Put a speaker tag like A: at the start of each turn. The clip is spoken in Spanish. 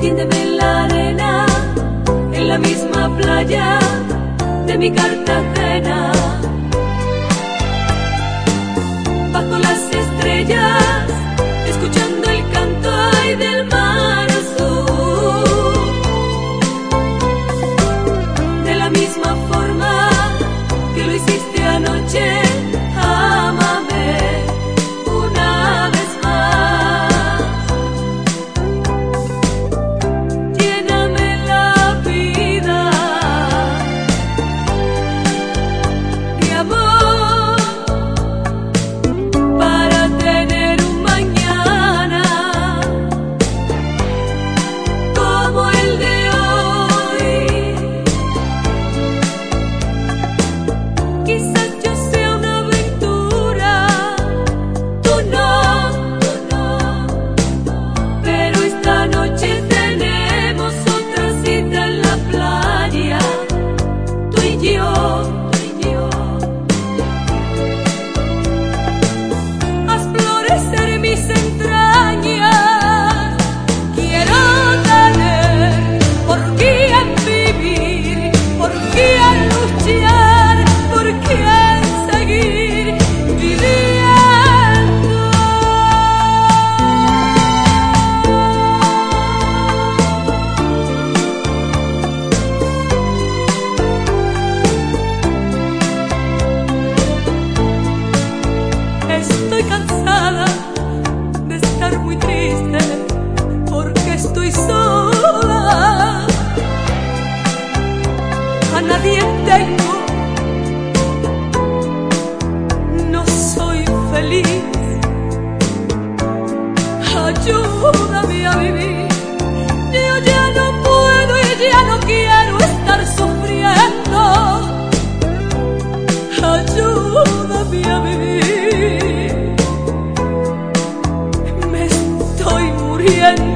A: Tiendeme en la arena, en la misma playa de mi carta. ayúdame a vivir. Yo ya no puedo y ya no quiero estar sufriendo. Ayúdame a vivir. Me estoy muriendo.